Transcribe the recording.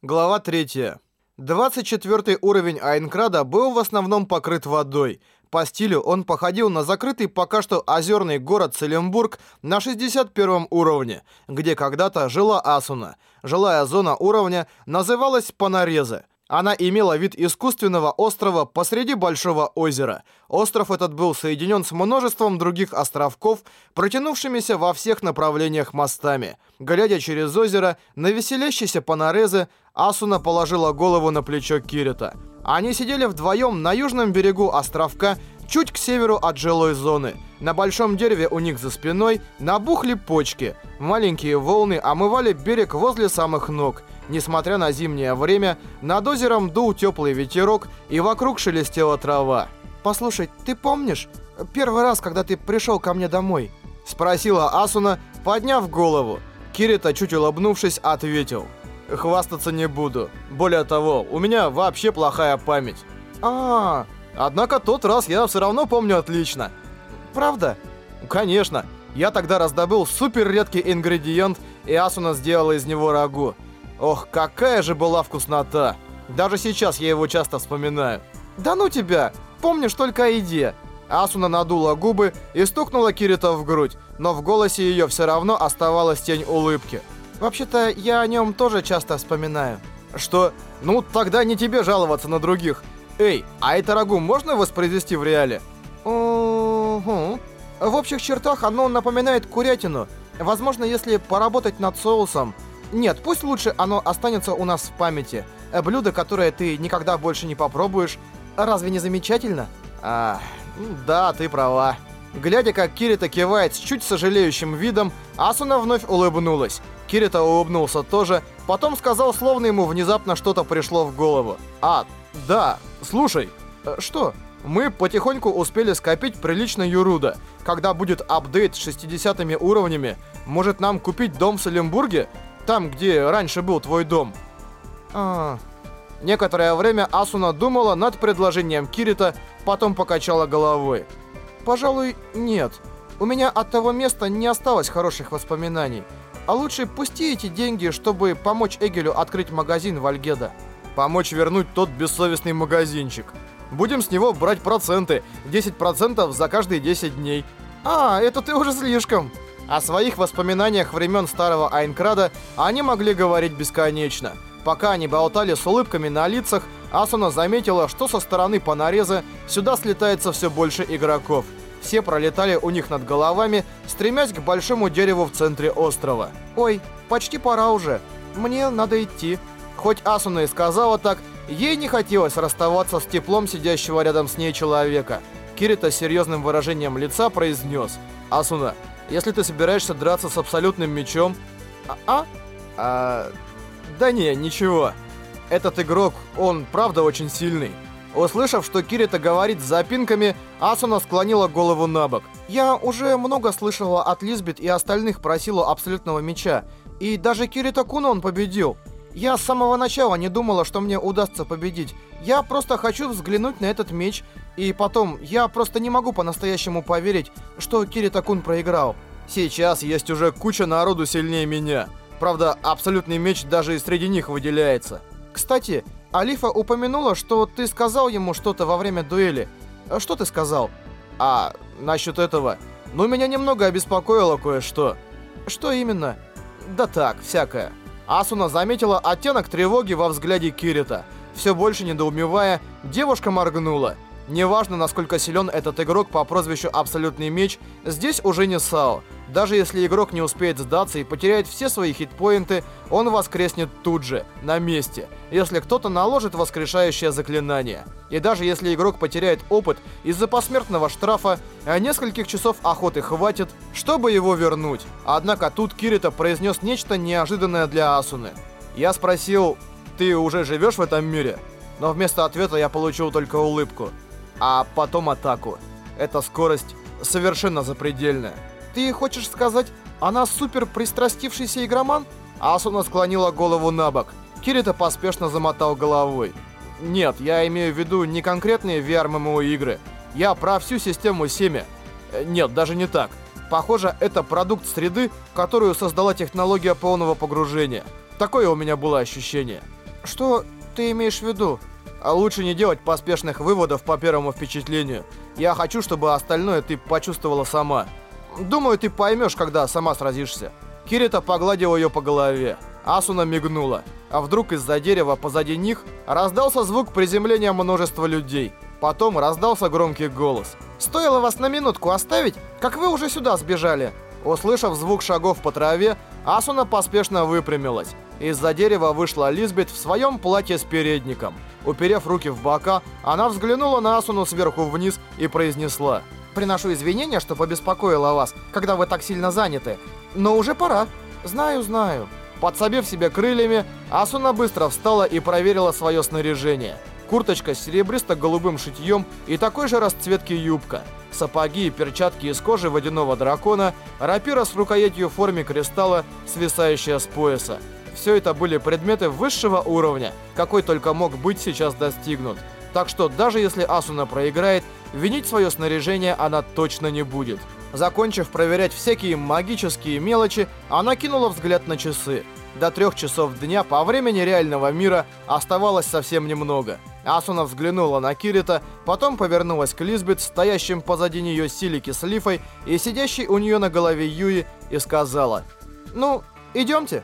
Глава 3. 24 уровень Айнкрада был в основном покрыт водой. По стилю он походил на закрытый пока что озерный город Целенбург на 61 уровне, где когда-то жила Асуна. Жилая зона уровня называлась Панорезы. Она имела вид искусственного острова посреди большого озера. Остров этот был соединен с множеством других островков, протянувшимися во всех направлениях мостами. Глядя через озеро на веселящийся Панорезы, Асуна положила голову на плечо Кирита. Они сидели вдвоем на южном берегу островка, чуть к северу от жилой зоны. На большом дереве у них за спиной набухли почки. Маленькие волны омывали берег возле самых ног. Несмотря на зимнее время, над озером дул теплый ветерок, и вокруг шелестела трава. «Послушай, ты помнишь, первый раз, когда ты пришел ко мне домой?» Спросила Асуна, подняв голову. Кирита, чуть улыбнувшись, ответил. «Хвастаться не буду. Более того, у меня вообще плохая память». А, -а, а Однако тот раз я все равно помню отлично. Правда? Конечно. Я тогда раздобыл супер редкий ингредиент, и Асуна сделала из него рагу. Ох, какая же была вкуснота. Даже сейчас я его часто вспоминаю. Да ну тебя, помнишь только о еде. Асуна надула губы и стукнула Кирита в грудь, но в голосе ее все равно оставалась тень улыбки. Вообще-то я о нем тоже часто вспоминаю. Что? Ну, тогда не тебе жаловаться на других. Эй, а это рагу можно воспроизвести в реале? Угу. В общих чертах оно напоминает курятину. Возможно, если поработать над соусом, нет, пусть лучше оно останется у нас в памяти. Э, блюдо, которое ты никогда больше не попробуешь. Разве не замечательно? А, да, ты права. Глядя, как Кирита кивает с чуть сожалеющим видом, Асуна вновь улыбнулась. Кирита улыбнулся тоже, потом сказал, словно ему внезапно что-то пришло в голову. «А, да, слушай, э, что?» Мы потихоньку успели скопить прилично юруда. Когда будет апдейт с 60 уровнями, может нам купить дом в Салембурге? Там, где раньше был твой дом. А, Некоторое время Асуна думала над предложением Кирита, потом покачала головой. Пожалуй, нет. У меня от того места не осталось хороших воспоминаний. А лучше пусти эти деньги, чтобы помочь Эгелю открыть магазин в Альгеда. Помочь вернуть тот бессовестный магазинчик. Будем с него брать проценты. 10% за каждые 10 дней. А, это ты уже слишком. О своих воспоминаниях времен старого Айнкрада они могли говорить бесконечно. Пока они болтали с улыбками на лицах, Асуна заметила, что со стороны Панореза сюда слетается все больше игроков. Все пролетали у них над головами, стремясь к большому дереву в центре острова. «Ой, почти пора уже. Мне надо идти». Хоть Асуна и сказала так, ей не хотелось расставаться с теплом сидящего рядом с ней человека. Кирита с серьезным выражением лица произнес. «Асуна, если ты собираешься драться с абсолютным мечом... А? А? а да не, ничего. Этот игрок, он правда очень сильный. Услышав, что Кирита говорит с запинками, Асуна склонила голову на бок. Я уже много слышала от Лизбет и остальных про силу абсолютного меча. И даже Кирита Куна он победил. Я с самого начала не думала, что мне удастся победить. Я просто хочу взглянуть на этот меч. И потом, я просто не могу по-настоящему поверить, что Кирита-кун проиграл. Сейчас есть уже куча народу сильнее меня. Правда, абсолютный меч даже и среди них выделяется. Кстати, Алифа упомянула, что ты сказал ему что-то во время дуэли. Что ты сказал? А, насчет этого. Ну, меня немного обеспокоило кое-что. Что именно? Да так, всякое. Асуна заметила оттенок тревоги во взгляде Кирита. Все больше недоумевая, девушка моргнула. Неважно, насколько силен этот игрок по прозвищу Абсолютный Меч, здесь уже не САО. Даже если игрок не успеет сдаться и потеряет все свои хитпоинты, он воскреснет тут же, на месте, если кто-то наложит воскрешающее заклинание. И даже если игрок потеряет опыт из-за посмертного штрафа, а нескольких часов охоты хватит, чтобы его вернуть. Однако тут Кирита произнес нечто неожиданное для Асуны. Я спросил, ты уже живешь в этом мире? Но вместо ответа я получил только улыбку. А потом атаку. Эта скорость совершенно запредельная. Ты хочешь сказать, она супер пристрастившийся игроман? Асуна склонила голову на бок. Кирита поспешно замотал головой. Нет, я имею в виду не конкретные VR-MMO игры. Я про всю систему Семи. Э, нет, даже не так. Похоже, это продукт среды, которую создала технология полного погружения. Такое у меня было ощущение. Что ты имеешь в виду? А лучше не делать поспешных выводов по первому впечатлению. Я хочу, чтобы остальное ты почувствовала сама. Думаю, ты поймешь, когда сама сразишься. Кирита погладил ее по голове. Асуна мигнула. А вдруг из-за дерева позади них раздался звук приземления множества людей. Потом раздался громкий голос. «Стоило вас на минутку оставить, как вы уже сюда сбежали!» Услышав звук шагов по траве, Асуна поспешно выпрямилась. Из-за дерева вышла Лизбет в своем платье с передником. Уперев руки в бока, она взглянула на Асуну сверху вниз и произнесла. «Приношу извинения, что побеспокоила вас, когда вы так сильно заняты. Но уже пора. Знаю, знаю». Подсобив себе крыльями, Асуна быстро встала и проверила свое снаряжение. Курточка с серебристо-голубым шитьем и такой же расцветки юбка. Сапоги и перчатки из кожи водяного дракона, рапира с рукоятью в форме кристалла, свисающая с пояса. Все это были предметы высшего уровня, какой только мог быть сейчас достигнут. Так что даже если Асуна проиграет, винить свое снаряжение она точно не будет. Закончив проверять всякие магические мелочи, она кинула взгляд на часы. До трех часов дня по времени реального мира оставалось совсем немного. Асуна взглянула на Кирита, потом повернулась к Лизбет, стоящим позади нее Силики с Лифой и сидящей у нее на голове Юи, и сказала «Ну, идемте».